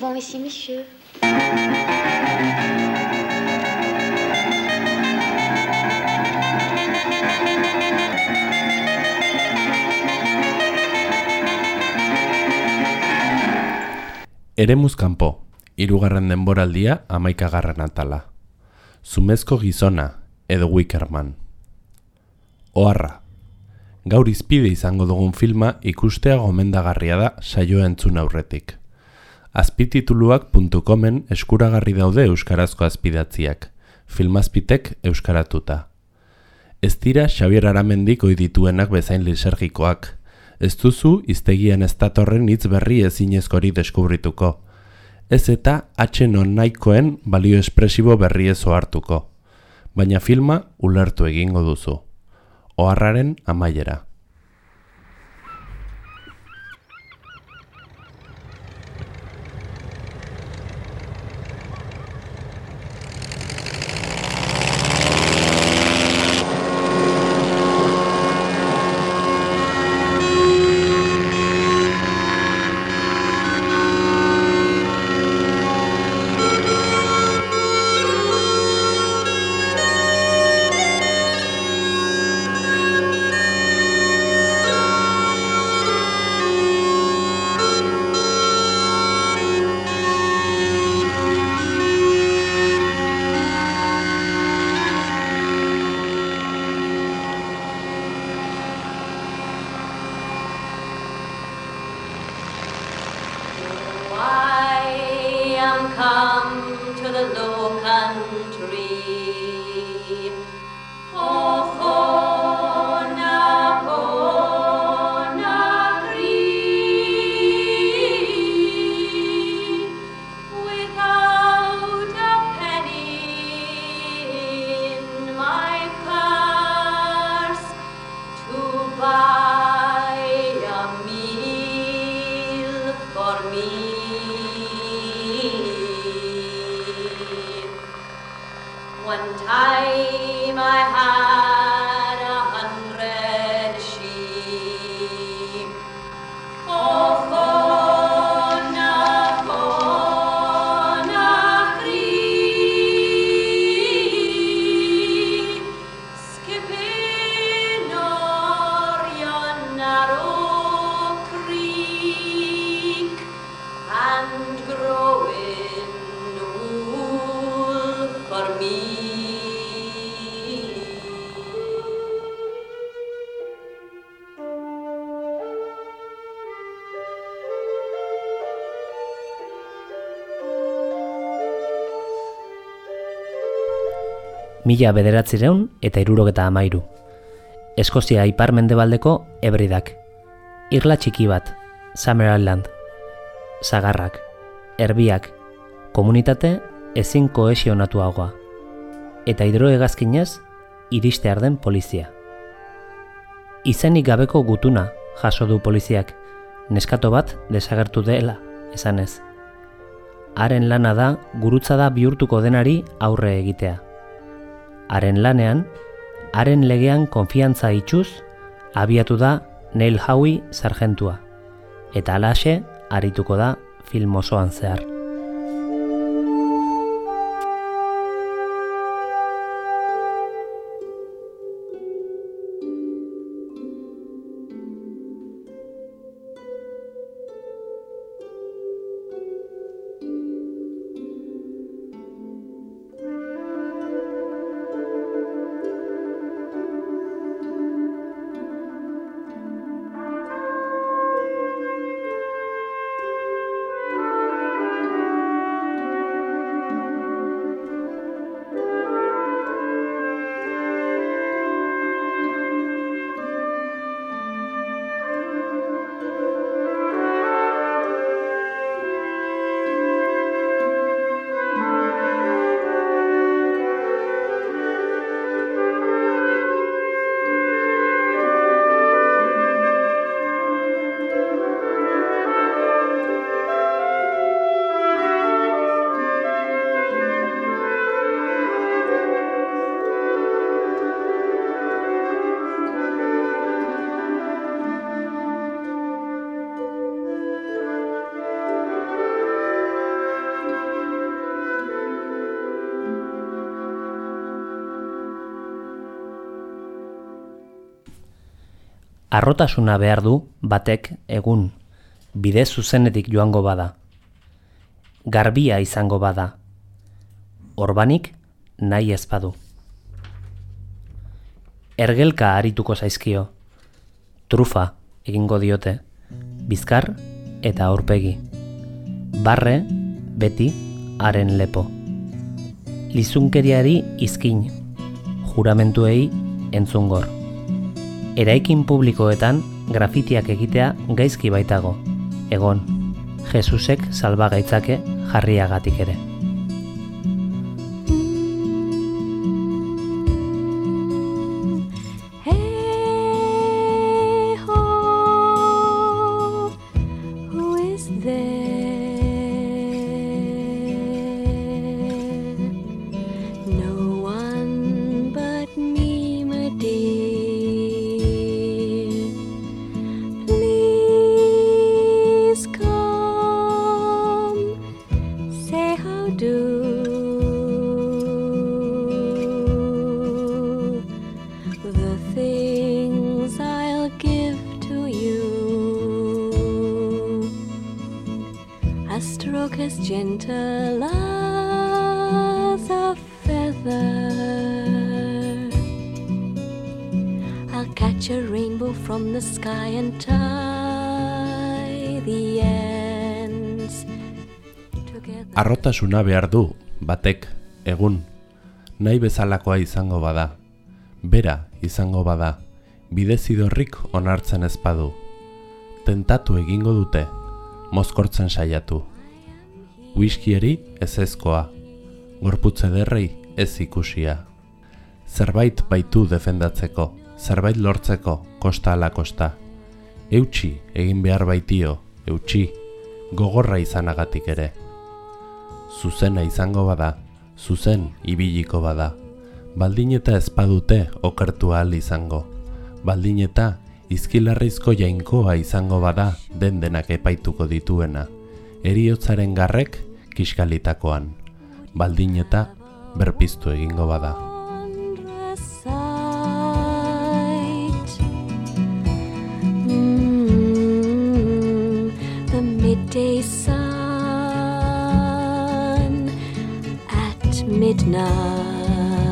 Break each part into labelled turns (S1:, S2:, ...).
S1: souvent ici, monsieur.
S2: Eremuz kanpo, hirugarren denboraldia amaikagarren atala. Zumezko gizona, edo Wickerman. Oarra. Gaur izpide izango dugun filma ikustea gomendagarria da saioa entzun aurretik. Azpitituluak.comen eskuragarri daude euskarazko azpidatziak, filmazpitek euskaratuta. Ez dira Xabier Aramendik dituenak bezain lisergikoak. Ez duzu iztegian ez datorren hitz berri ezinezkori deskubrituko. Ez eta atxen nahikoen balio espresibo berri ez ohartuko. Baina filma ulertu egingo duzu. Oharraren amaiera.
S3: Mila bederatzireun eta irurogeta amairu. Eskozia ipar mendebaldeko ebridak. Irla txiki bat, Summer Island. Sagarrak, erbiak, komunitate ezin kohesionatuagoa. Eta hidroegazkinez, iriste arden polizia. Izenik gabeko gutuna jaso du poliziak, neskato bat desagertu dela, esanez. Haren lana da gurutzada bihurtuko denari aurre egitea. Haren lanean, haren legean konfiantza itxuz, abiatu da Neil Howie sargentua, eta alaxe arituko da film osoan zehar. Arrotasuna behar du batek egun, bide zuzenetik joango bada. Garbia izango bada. Orbanik nahi ezpadu. Ergelka arituko zaizkio. Trufa egingo diote. Bizkar eta aurpegi. Barre beti haren lepo. Lizunkeriari izkin. Juramentuei entzungor. Eraikin publikoetan grafitiak egitea gaizki baitago. Egon, Jesusek salbagaitzake jarriagatik ere.
S4: Arrotasuna behar du, batek, egun, nahi bezalakoa izango bada. Bera izango bada, bidezidorrik onartzen ezpadu. Tentatu egingo dute, mozkortzen saiatu. Whiskieri ez ezkoa, gorputze derrei ez ikusia. Zerbait baitu defendatzeko, zerbait lortzeko, kosta ala kosta. Eutxi egin behar baitio, eutxi, gogorra izanagatik ere zuzena izango bada, zuzen ibiliko bada. Baldin eta ezpadute okertu ahal izango. Baldin eta izkilarrizko jainkoa izango bada den denak epaituko dituena. Eriotzaren garrek kiskalitakoan. Baldin eta berpiztu egingo bada.
S5: Mm, the midday sun midnight.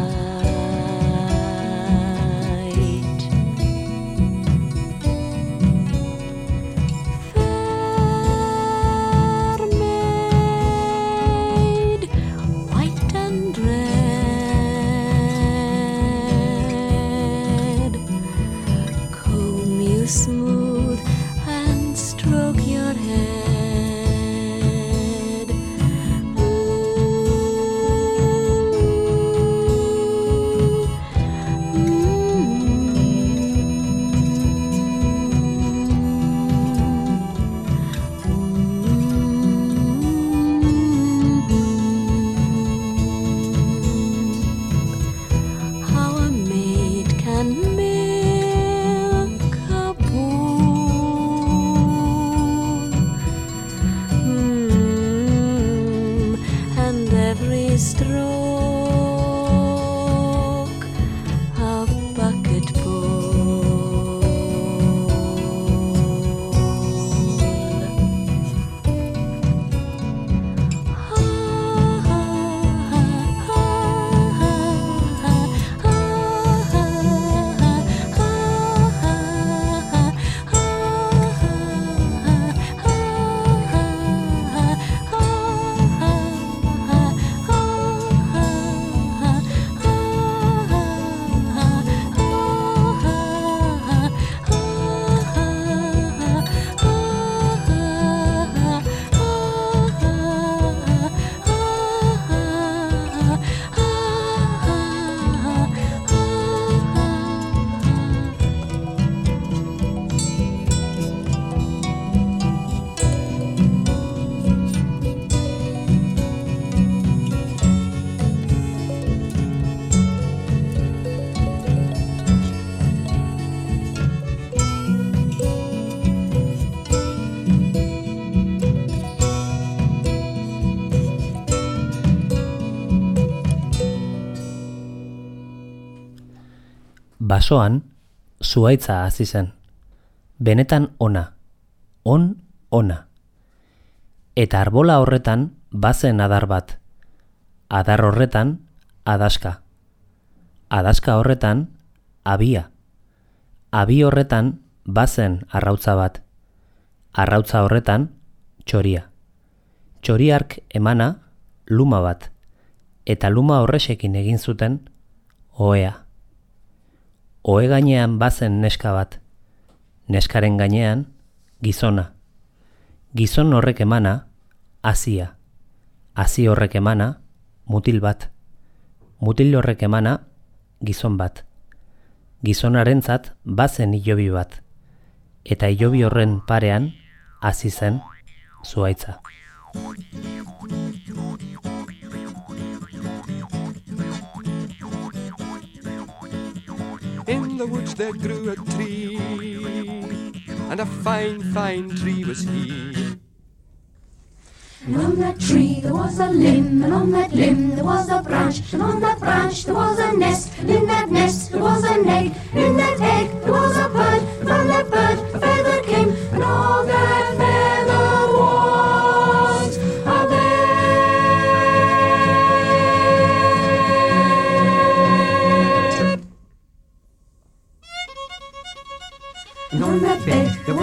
S3: Basoan, zuaitza hasi zen. Benetan ona, on ona. Eta arbola horretan bazen adar bat. Adar horretan adaska. Adaska horretan abia. Abi horretan bazen arrautza bat. Arrautza horretan txoria. Txoriark emana luma bat. Eta luma horresekin egin zuten ohea. Ohe gainean bazen neska bat. Neskaren gainean gizona. Gizon horrek emana hasia. Hasi horrek emana mutil bat. Mutil horrek emana gizon bat. Gizonarentzat bazen ilobi bat. Eta ilobi horren parean hasi zen zuaitza.
S6: The woods there grew a tree, and a fine, fine tree was he.
S7: And on that tree there was a limb, and on that limb there was a branch, and on that branch there was a nest, and in that nest there was an egg, and in that egg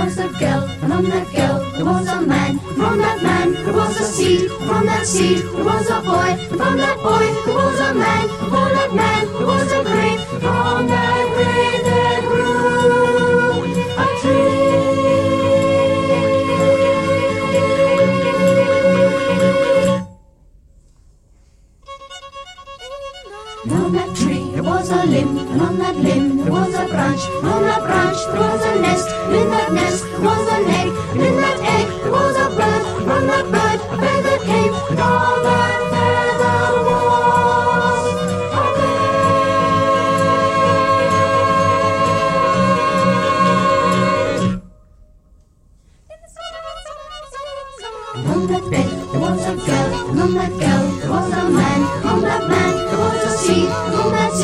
S7: was a girl, and on that girl there was a man. From that man there was a seed, from that seed there was a boy, from that boy there was a man, from that man there was a grain. From that grain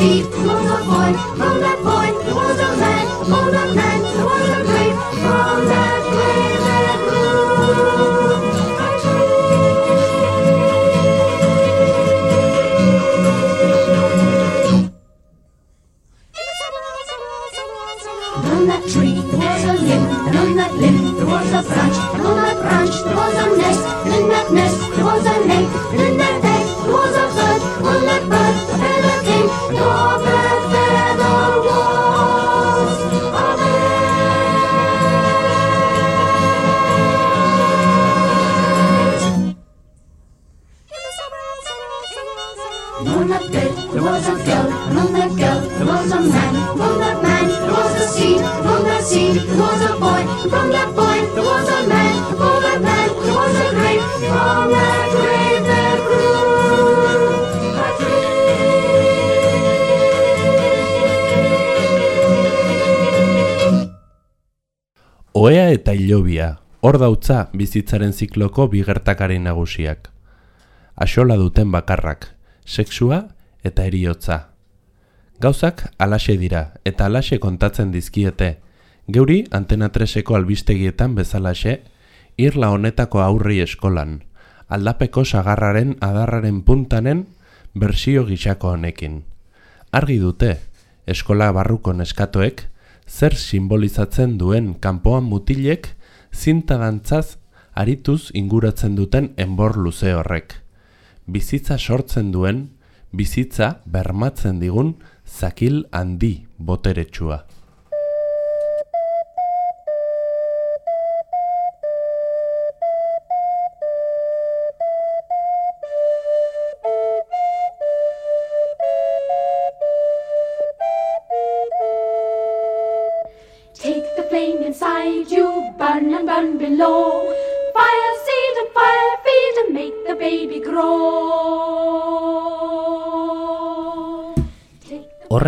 S7: and on
S4: hor dautza bizitzaren zikloko bigertakari nagusiak. Axola duten bakarrak, sexua eta eriotza. Gauzak alaxe dira eta alaxe kontatzen dizkiete. Geuri antena treseko albistegietan bezalaxe, irla honetako aurri eskolan, aldapeko sagarraren adarraren puntanen bersio gixako honekin. Argi dute, eskola barruko neskatoek, zer simbolizatzen duen kanpoan mutilek zinta dantzaz arituz inguratzen duten enbor luze horrek. Bizitza sortzen duen, bizitza bermatzen digun zakil handi boteretsua.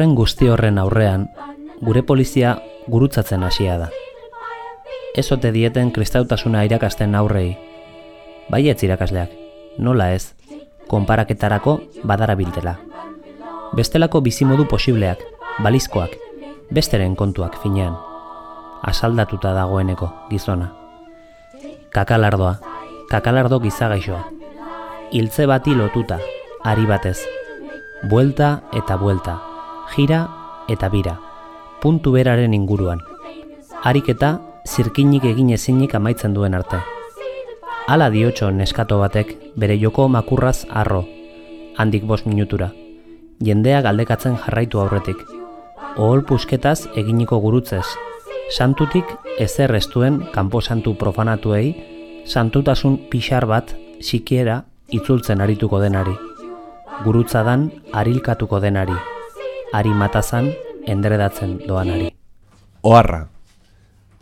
S3: Horren guzti horren aurrean, gure polizia gurutzatzen hasia da. Ez ote dieten kristautasuna irakasten aurrei. Baietz irakasleak, nola ez, konparaketarako badara biltela. Bestelako bizimodu posibleak, balizkoak, besteren kontuak finean. asaldatuta dagoeneko gizona. Kakalardoa, kakalardo gizagaixoa. Hiltze bati lotuta, ari batez. Buelta eta buelta, jira eta bira, puntu beraren inguruan. Harik eta zirkinik egin ezinik amaitzen duen arte. Hala diotxo neskato batek bere joko makurraz arro, handik bost minutura. Jendea galdekatzen jarraitu aurretik. Ohol pusketaz eginiko gurutzez. Santutik ezer ez duen kanposantu profanatuei, santutasun pixar bat sikiera itzultzen arituko denari. Gurutzadan arilkatuko denari. Ari matazan endredatzen doanari.
S4: Oharra.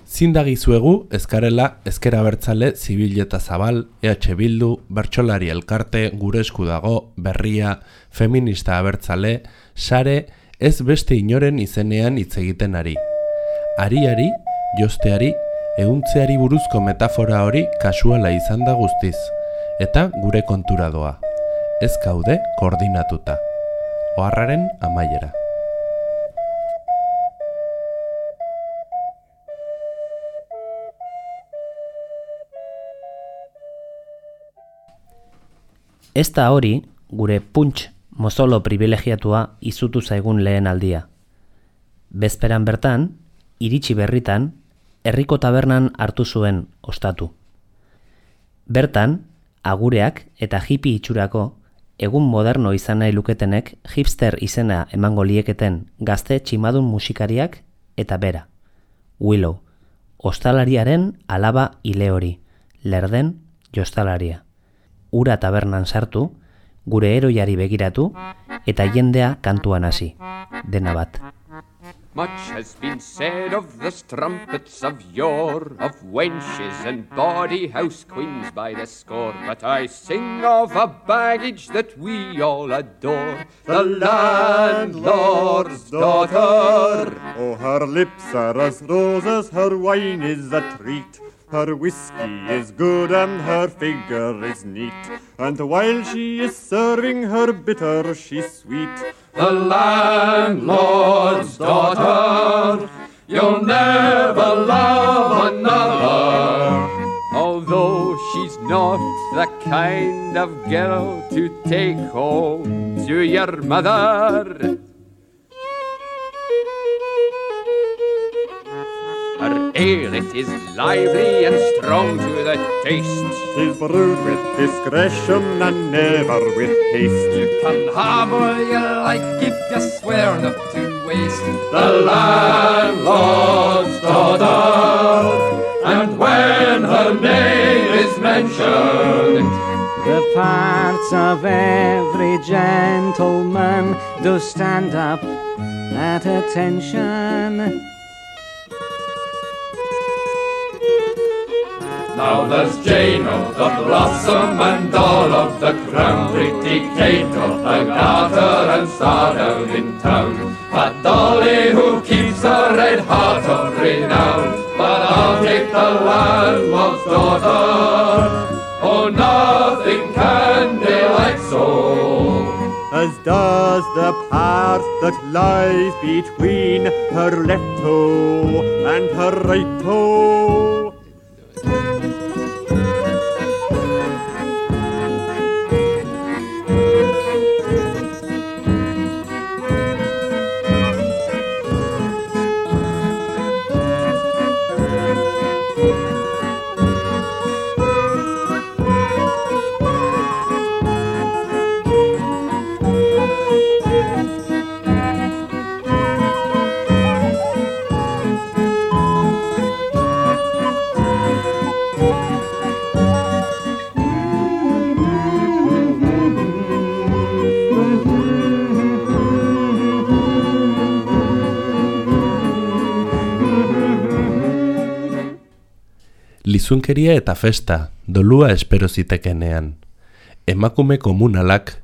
S4: Zindagizuegu ezkarela ezkera bertzale zibil eta zabal, EH Bildu, Bertxolari Elkarte, Gure Esku dago, Berria, Feminista Abertzale, Sare, ez beste inoren izenean hitz egiten ari. Ariari, josteari, eguntzeari buruzko metafora hori kasuala izan da guztiz, eta gure kontura doa. Ez gaude koordinatuta. Oharraren amaiera.
S3: Ez da hori, gure punts mozolo privilegiatua izutu zaigun lehen aldia. Bezperan bertan, iritsi berritan, herriko tabernan hartu zuen ostatu. Bertan, agureak eta hipi itxurako, egun moderno izan nahi luketenek hipster izena emango lieketen gazte tximadun musikariak eta bera. Willow, ostalariaren alaba ile hori, lerden jostalaria ura tabernan sartu, gure eroiari begiratu, eta jendea kantuan hasi, dena bat.
S8: Much has been said of the strumpets of yore, of wenches and bawdy house queens by the score. But I sing of a baggage that we all adore, the landlord's daughter.
S9: Oh, her lips are as roses, her wine is a treat. Her whiskey is good and her figure is neat. And while she is serving her bitter, she's sweet.
S8: The landlord's daughter, you'll never love another. Although she's not the kind of girl to take home to your mother. Ale it is lively and strong to the taste.
S9: She's brewed with discretion and never with haste.
S8: You can have all you like if you swear not to waste the landlord's daughter. And when her name is mentioned,
S10: The parts of every gentleman do stand up at attention.
S8: Now there's Jane of the Blossom and all of the crown, pretty Kate of the Garter and Star down in town. But Dolly who keeps a red heart of renown, but I'll take the landlord's daughter. Oh, nothing can delight so.
S9: As does the part that lies between her left toe and her right toe.
S4: Lizunkeria eta festa, dolua espero zitekenean. Emakume komunalak,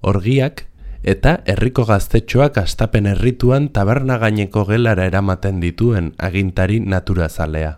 S4: orgiak eta herriko gaztetxoak astapen herrituan taberna gaineko gelara eramaten dituen agintari naturazalea.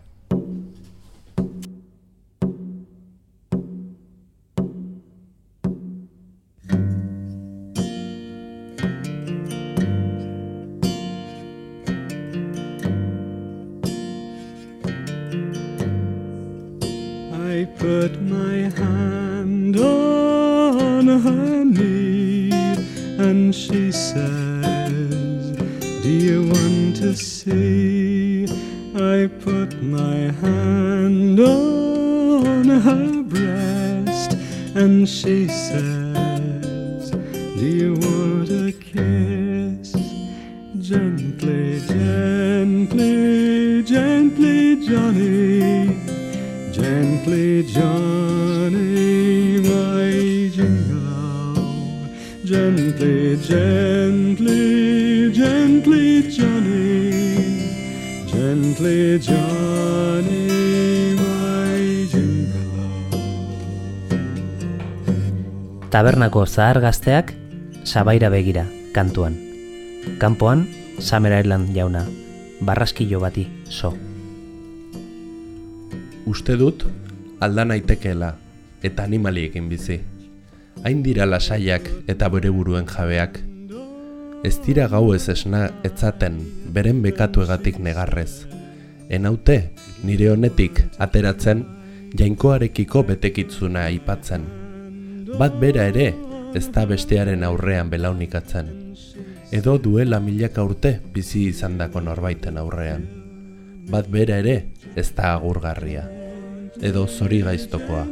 S10: You want a kiss? Gently, gently, gently. Gently, Johnny, my jingle. Gently, gently, gently. Gently, Johnny, my jingle.
S3: Tabernako zahar gazteak sabaira begira, kantuan. Kanpoan, Summer Island jauna, barraskilo bati, so.
S4: Uste dut, alda naitekeela, eta animaliekin bizi. Hain dira lasaiak eta bere buruen jabeak. Ez dira gau ez esna etzaten, beren bekatu egatik negarrez. Enaute, nire honetik ateratzen, jainkoarekiko betekitzuna aipatzen. Bat bera ere, ez da bestearen aurrean belaunikatzen. Edo duela milaka urte bizi izandako norbaiten aurrean. Bat bera ere, ez da agurgarria. Edo zori gaiztokoa,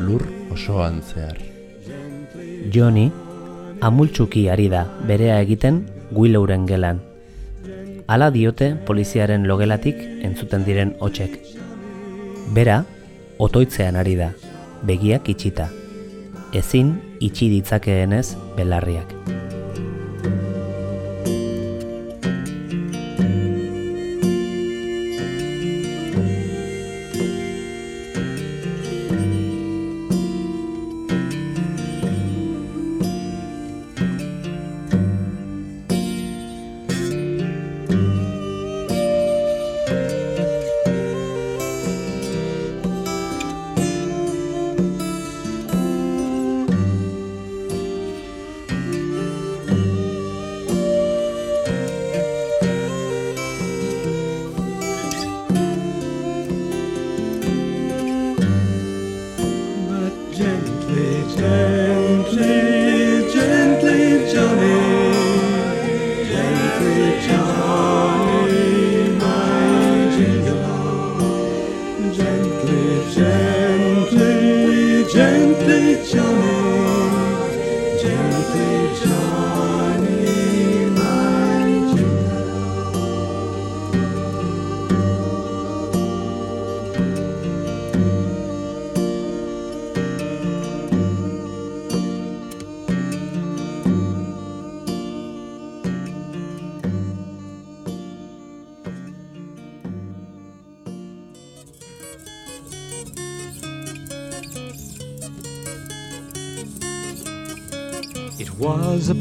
S4: lur osoan zehar.
S3: Johnny, amultzuki ari da berea egiten Willowren gelan. Hala diote poliziaren logelatik entzuten diren hotsek. Bera, otoitzean ari da, begiak itxita. Ezin itxi ditzakeenez belarriak.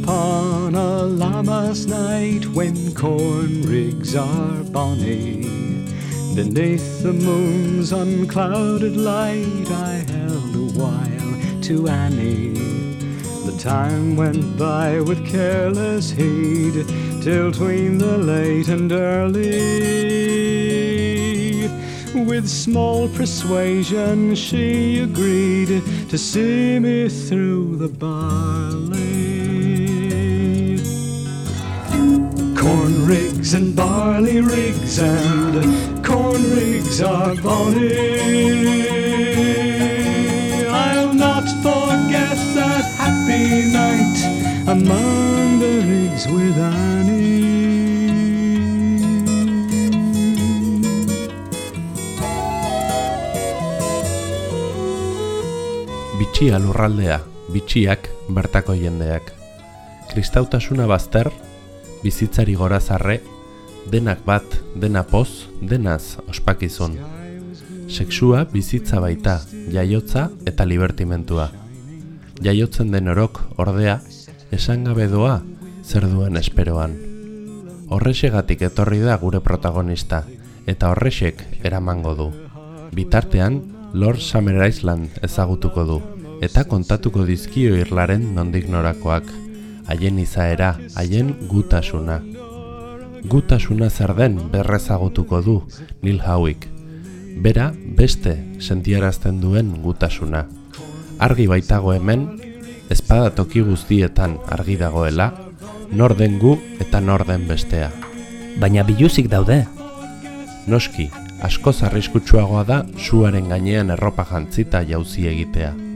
S10: Upon a lammas night when corn rigs are bonny. Beneath the moon's unclouded light, I held a while to Annie. The time went by with careless heed, till tween the late and early. With small persuasion, she agreed to see me through the barley. Rigs and barley rigs and corn rigs are bonny. I'll not forget that happy night among the rigs with Annie.
S4: Bitxia lurraldea, bitxiak bertako jendeak. Kristautasuna bazter, bizitzari gorazarre, denak bat, dena poz, denaz ospakizun. Sexua bizitza baita, jaiotza eta libertimentua. Jaiotzen den orok, ordea, esan gabe doa, zer duen esperoan. Horrexegatik etorri da gure protagonista, eta horrexek eramango du. Bitartean, Lord Summer Island ezagutuko du, eta kontatuko dizkio irlaren nondik norakoak, haien izaera, haien gutasuna. Gutasuna zer den berrezagutuko du Neil Howick. Bera beste sentiarazten duen gutasuna. Argi baitago hemen, ezpada toki guztietan argi dagoela, nor den gu eta nor den bestea.
S3: Baina biluzik daude,
S4: Noski, asko arriskutsuagoa da suaren gainean erropa jantzita jauzi egitea.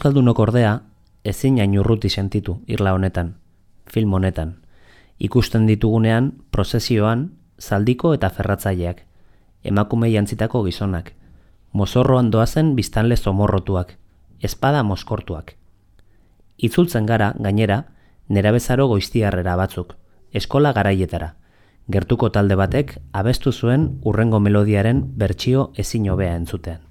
S3: Euskaldunok ordea ezin ainurruti sentitu irla honetan, film honetan. Ikusten ditugunean prozesioan zaldiko eta ferratzaileak, emakume jantzitako gizonak, mozorroan doazen biztanle zomorrotuak, espada moskortuak. Itzultzen gara, gainera, nerabezaro goiztiarrera batzuk, eskola garaietara. Gertuko talde batek abestu zuen urrengo melodiaren bertsio ezin hobea entzutean.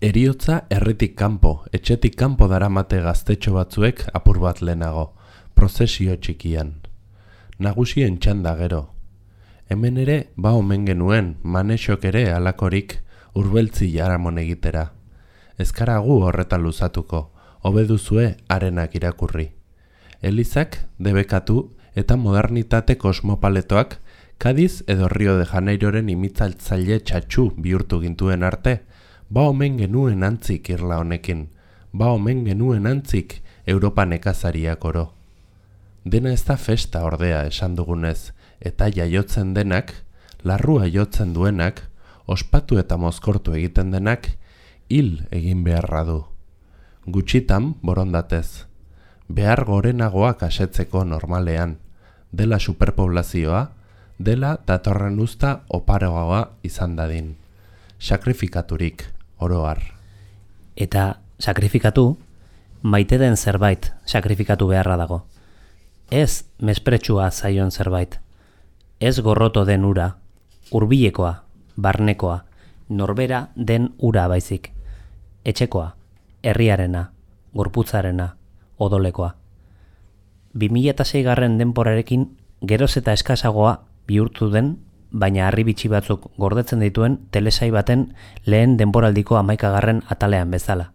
S4: Eriotza herritik kanpo, etxetik kanpo daramate gaztetxo batzuek apur bat lehenago, prozesio txikian. Nagusien txanda gero. Hemen ere, ba omen genuen, manesok ere alakorik urbeltzi jaramon egitera. Ezkaragu horretan luzatuko, hobeduzue arenak irakurri. Elizak, debekatu eta modernitate kosmopaletoak Kadiz edo Rio de Janeiroren imitzaltzaile txatxu bihurtu gintuen arte, ba omen genuen antzik irla honekin, ba omen genuen antzik Europa nekazariak oro. Dena ez da festa ordea esan dugunez, eta jaiotzen denak, larrua jotzen duenak, ospatu eta mozkortu egiten denak, hil egin beharra du. Gutxitan, borondatez, behar gorenagoak asetzeko normalean, dela superpoblazioa, dela datorren usta oparoagoa izan dadin. Sakrifikaturik, oroar.
S3: Eta sakrifikatu, maite den zerbait sakrifikatu beharra dago. Ez mespretsua zaion zerbait. Ez gorroto den ura, hurbilekoa, barnekoa, norbera den ura baizik. Etxekoa, herriarena, gorputzarena, odolekoa. 2006 garren denporarekin geroz eta eskasagoa bihurtu den baina harri bitxi batzuk gordetzen dituen telesai baten lehen denboraldiko amaikagarren atalean bezala.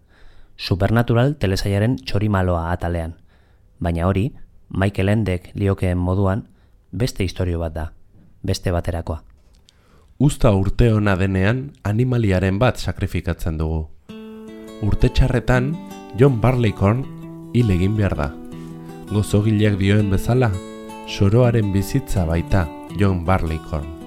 S3: Supernatural telesaiaren txorimaloa atalean. Baina hori, Michael Endek liokeen moduan, beste historio bat da, beste baterakoa.
S4: Usta urte ona denean animaliaren bat sakrifikatzen dugu. Urte txarretan, John Barleycorn hil egin behar da. Gozogileak dioen bezala, soroaren bizitza baita John Barleycorn.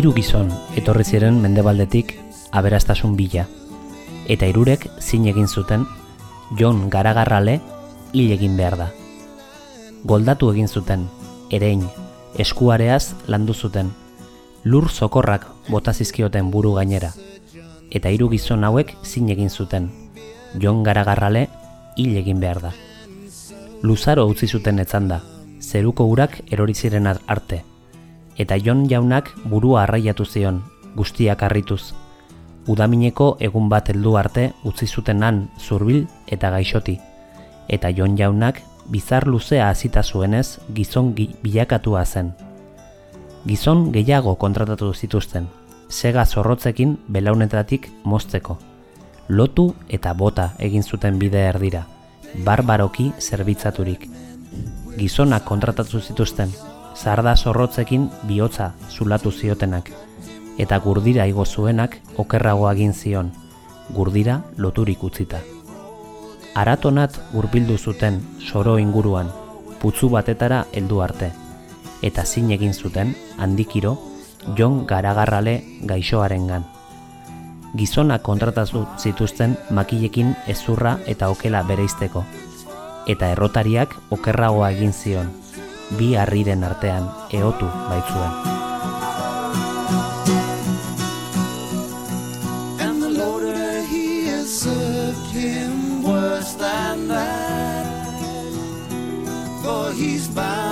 S3: Hiru gizon etorri ziren mendebaldetik aberastasun bila, eta hirurek zin egin zuten Jon garagarrale hil egin behar da. Goldatu egin zuten, erein, eskuareaz landu zuten, lur sokorrak bota zizkioten buru gainera, eta hiru gizon hauek zin egin zuten, Jon garagarrale hil egin behar da. Luzaro utzi zuten etzanda, zeruko urak erori ziren ar- arte, eta Jon jaunak burua arraiatu zion, guztiak harrituz. Udamineko egun bat heldu arte utzi zuten han zurbil eta gaixoti, eta Jon jaunak bizar luzea hasita zuenez gizon gi- bilakatua zen. Gizon gehiago kontratatu zituzten, sega zorrotzekin belaunetatik mozteko. Lotu eta bota egin zuten bide erdira, barbaroki zerbitzaturik. Gizonak kontratatu zituzten, zarda zorrotzekin bihotza zulatu ziotenak, eta gurdira igo zuenak okerrago egin zion, gurdira loturik utzita. Aratonat hurbildu zuten soro inguruan, putzu batetara heldu arte, eta zin egin zuten handikiro Jon garagarrale gaixoarengan. Gizonak kontratatu zituzten makilekin ezurra eta okela bereizteko, eta errotariak okerragoa egin zion, bi harriren artean eotu baitzuen.
S11: He served him worse than that. For he's bound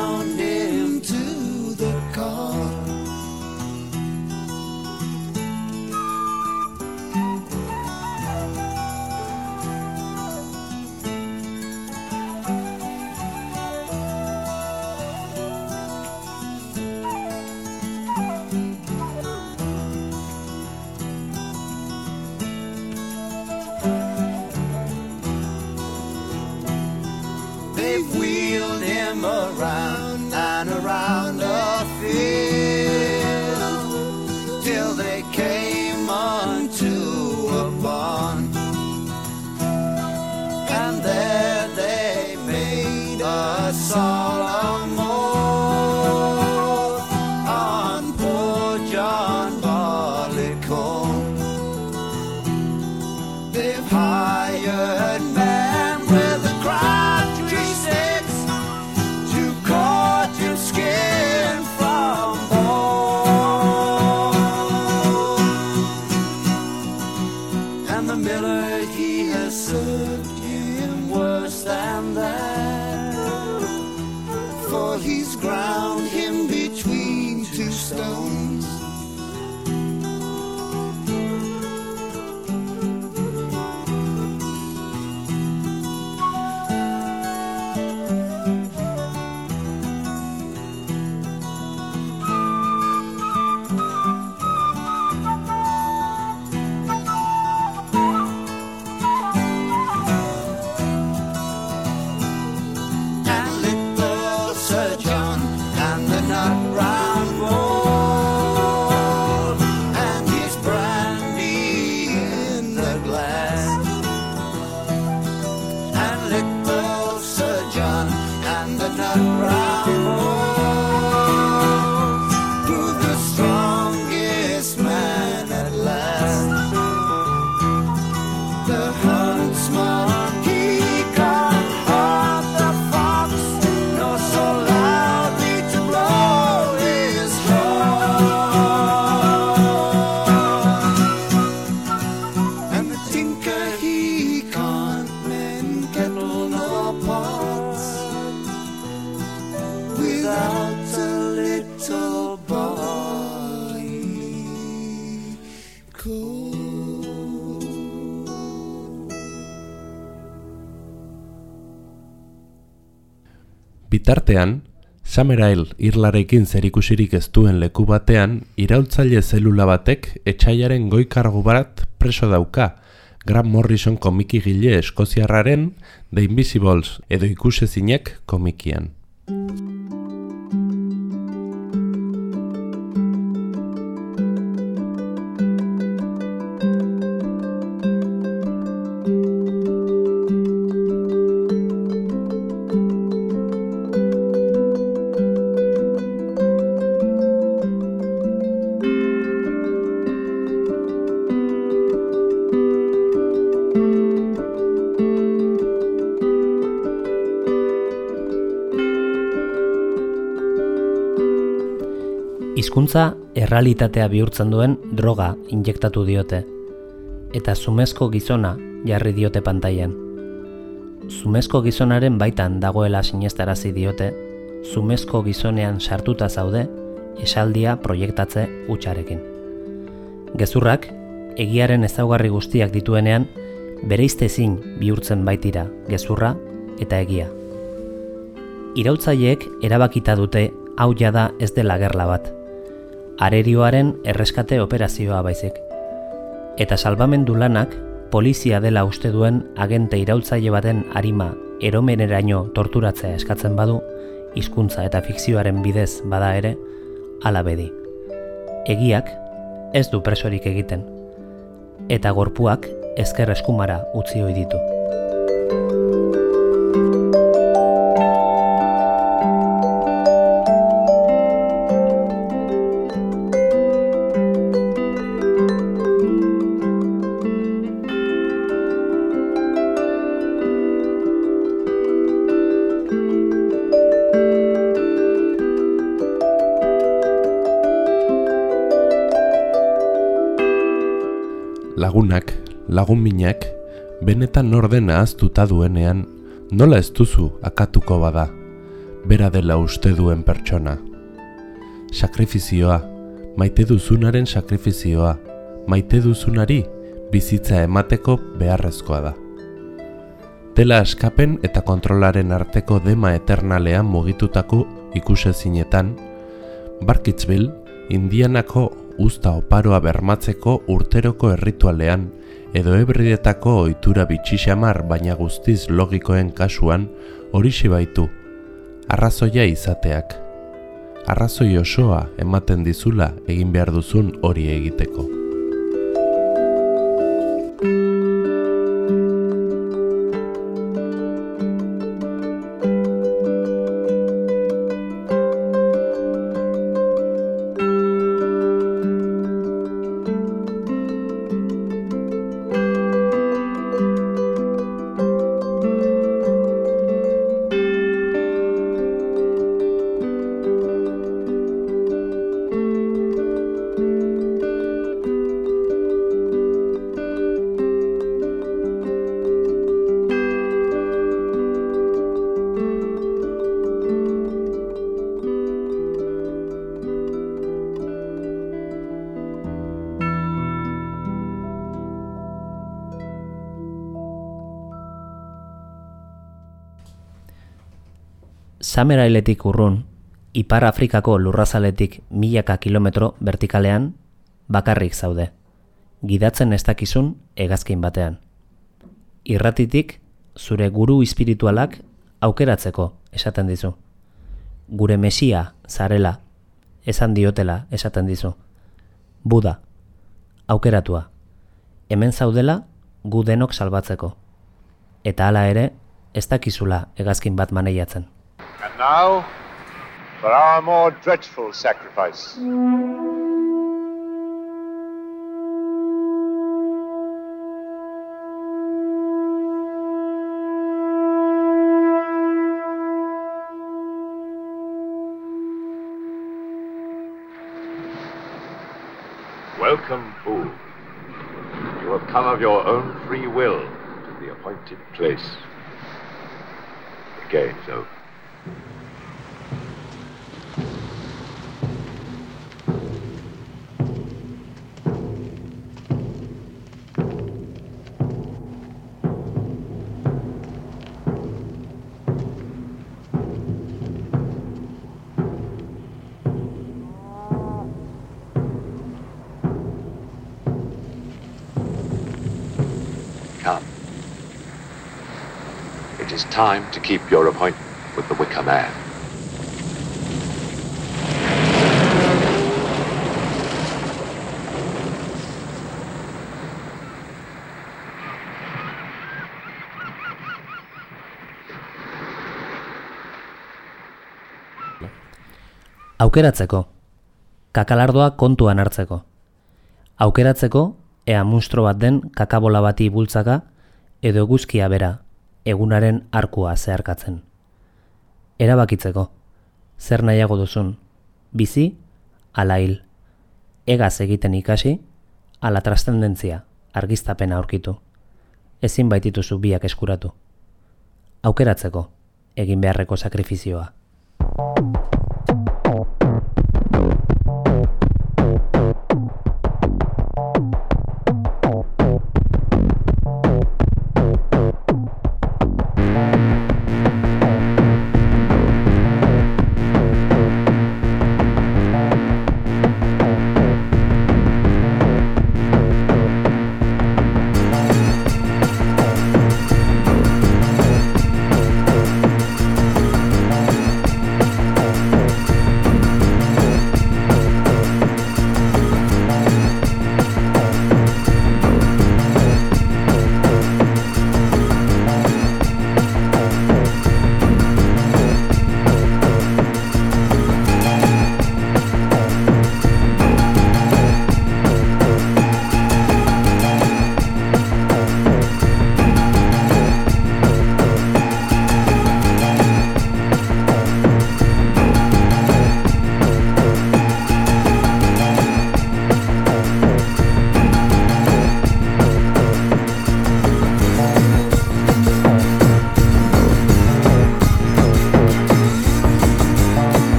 S4: Bitartean, Samerail irlarekin zerikusirik ez duen leku batean, iraultzaile zelula batek etxaiaren goikargu bat preso dauka, Grant Morrison komikigile eskoziarraren The Invisibles edo ikusezinek komikian.
S3: Errealitatea bihurtzen duen droga injektatu diote eta zumezko gizona jarri diote pantailan. Zumezko gizonaren baitan dagoela sinestarazi diote, zumezko gizonean sartuta zaude esaldia proiektatze hutsarekin. Gezurrak egiaren ezaugarri guztiak dituenean bereiztezin bihurtzen baitira gezurra eta egia. Iraultzaileek erabakita dute hau jada ez dela gerla bat. Arerioaren erreskate operazioa baizik. Eta salbamendu lanak polizia dela uste duen agente iraultzaile baten arima eromeneraino torturatzea eskatzen badu, hizkuntza eta fikzioaren bidez bada ere, ala bedi. Egiak ez du presorik egiten. Eta gorpuak ezker eskumara utzi ohi ditu.
S4: Lagunak, lagun minak, benetan norden ahaztuta duenean, nola ez duzu akatuko bada, bera dela uste duen pertsona. Sakrifizioa, maite duzunaren sakrifizioa, maite duzunari bizitza emateko beharrezkoa da. Dela askapen eta kontrolaren arteko dema eternalean mugitutako ikusezinetan, Barkitzville, Indianako usta oparoa bermatzeko urteroko erritualean edo ebridetako ohitura bitxixamar baina guztiz logikoen kasuan horixe baitu. Arrazoia izateak. Arrazoi osoa ematen dizula egin behar duzun hori egiteko.
S3: Summer Isletik urrun, Ipar Afrikako lurrazaletik milaka kilometro vertikalean, bakarrik zaude. Gidatzen ez dakizun hegazkin batean. Irratitik, zure guru espiritualak aukeratzeko esaten dizu. Gure mesia zarela, esan diotela esaten dizu. Buda, aukeratua. Hemen zaudela gu denok salbatzeko. Eta hala ere, ez dakizula hegazkin bat maneiatzen.
S12: And now, for our more dreadful sacrifice. Welcome, fool. You have come of your own free will to the appointed place. The game's over. It is time to keep your appointment. With the Wicker Man.
S3: Aukeratzeko. Kakalardoa kontuan hartzeko. Aukeratzeko, ea munstro bat den kakabola bati bultzaka, edo eguzkia bera, egunaren arkua zeharkatzen. Erabakitzeko. Zer nahiago duzun? Bizi, ala hil. Egaz egiten ikasi, ala trastendentzia, argiztapena aurkitu. Ezin baitituzu biak eskuratu. Aukeratzeko, egin beharreko sakrifizioa.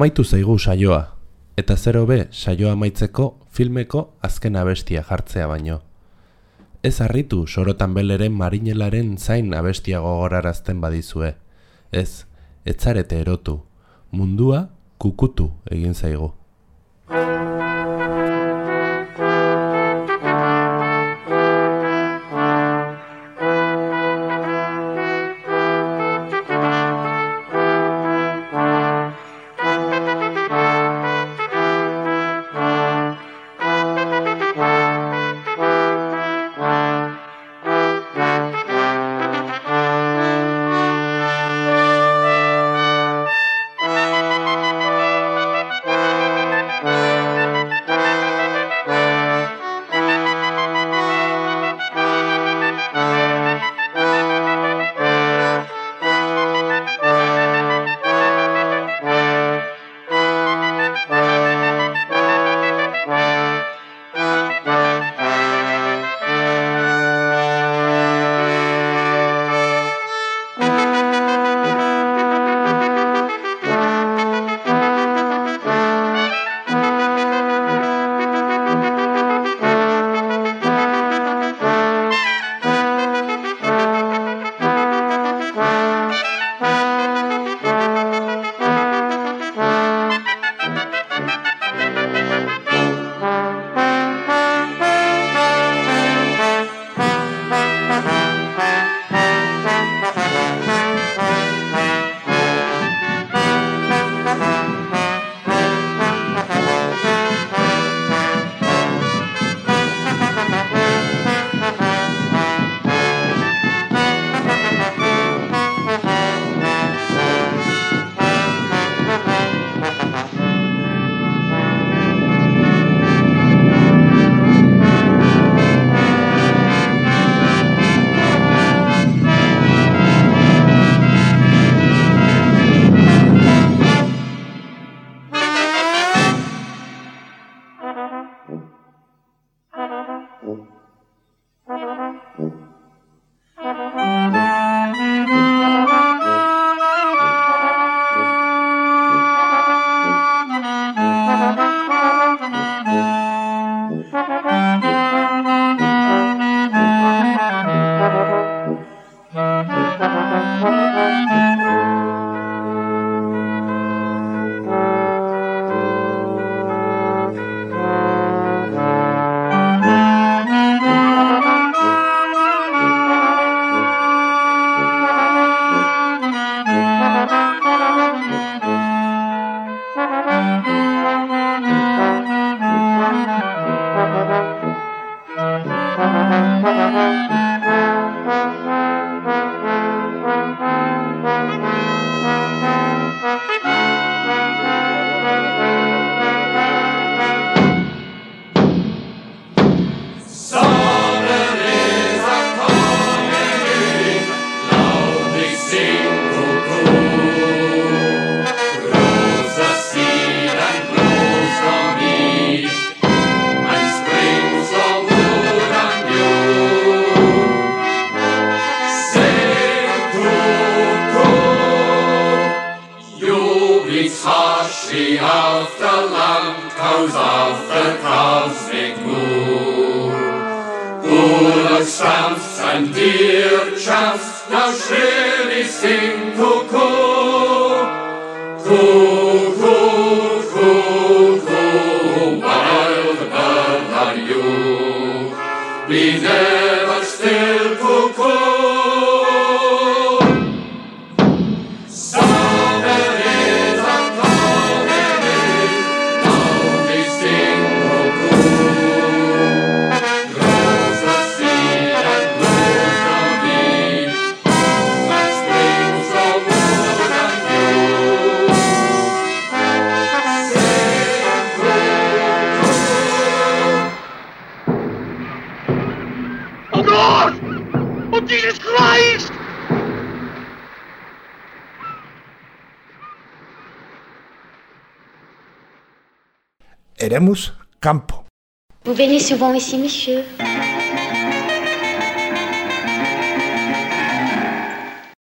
S4: Amaitu zaigu saioa, eta zer hobe saioa amaitzeko filmeko azken abestia jartzea baino. Ez harritu sorotan beleren marinelaren zain abestia gogorarazten badizue. Ez, etzarete erotu. Mundua kukutu egin zaigu.
S1: Souvent ici, monsieur